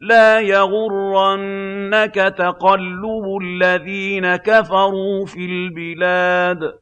لَا يَغُرَّنَّكَ تَقَلُّبُ الَّذِينَ كَفَرُوا فِي الْبِلَادِ.